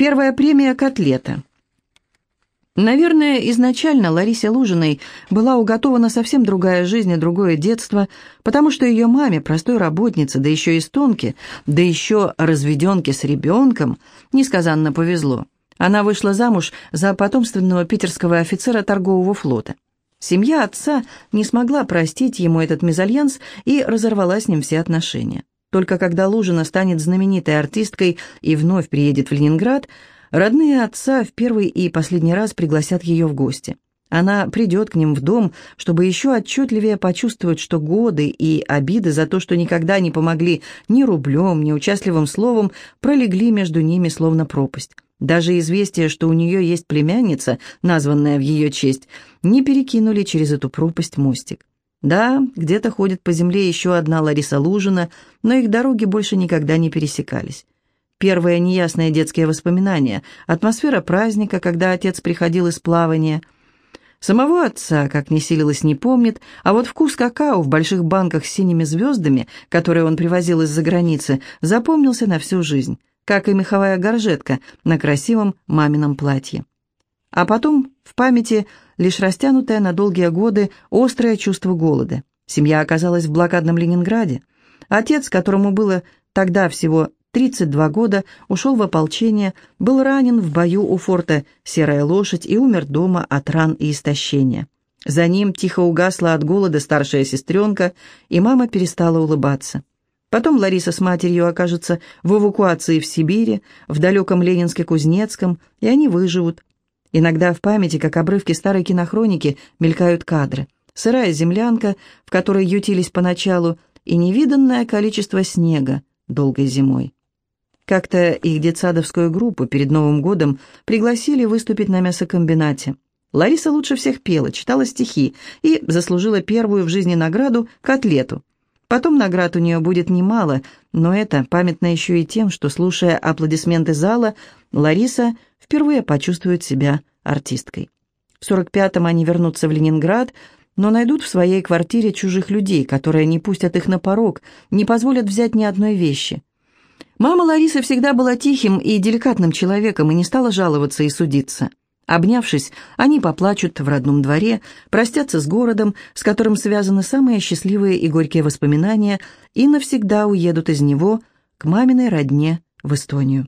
Первая премия «Котлета». Наверное, изначально Ларисе Лужиной была уготована совсем другая жизнь и другое детство, потому что ее маме, простой работнице, да еще и стонке, да еще разведенке с ребенком, несказанно повезло. Она вышла замуж за потомственного питерского офицера торгового флота. Семья отца не смогла простить ему этот мезальянс и разорвала с ним все отношения. Только когда Лужина станет знаменитой артисткой и вновь приедет в Ленинград – Родные отца в первый и последний раз пригласят ее в гости. Она придет к ним в дом, чтобы еще отчетливее почувствовать, что годы и обиды за то, что никогда не помогли ни рублем, ни участливым словом, пролегли между ними словно пропасть. Даже известие, что у нее есть племянница, названная в ее честь, не перекинули через эту пропасть мостик. Да, где-то ходит по земле еще одна Лариса Лужина, но их дороги больше никогда не пересекались. Первые неясные детские воспоминания, атмосфера праздника, когда отец приходил из плавания. Самого отца, как ни силилась, не помнит, а вот вкус какао в больших банках с синими звездами, которые он привозил из-за границы, запомнился на всю жизнь, как и меховая горжетка на красивом мамином платье. А потом в памяти лишь растянутое на долгие годы острое чувство голода. Семья оказалась в блокадном Ленинграде. Отец, которому было тогда всего 32 года, ушел в ополчение, был ранен в бою у форта «Серая лошадь» и умер дома от ран и истощения. За ним тихо угасла от голода старшая сестренка, и мама перестала улыбаться. Потом Лариса с матерью окажутся в эвакуации в Сибири, в далеком Ленинске-Кузнецком, и они выживут. Иногда в памяти, как обрывки старой кинохроники, мелькают кадры. Сырая землянка, в которой ютились поначалу, и невиданное количество снега долгой зимой. Как-то их детсадовскую группу перед Новым годом пригласили выступить на мясокомбинате. Лариса лучше всех пела, читала стихи и заслужила первую в жизни награду – котлету. Потом наград у нее будет немало, но это памятно еще и тем, что, слушая аплодисменты зала, Лариса впервые почувствует себя артисткой. В 45-м они вернутся в Ленинград, но найдут в своей квартире чужих людей, которые не пустят их на порог, не позволят взять ни одной вещи – Мама Ларисы всегда была тихим и деликатным человеком и не стала жаловаться и судиться. Обнявшись, они поплачут в родном дворе, простятся с городом, с которым связаны самые счастливые и горькие воспоминания, и навсегда уедут из него к маминой родне в Эстонию.